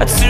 I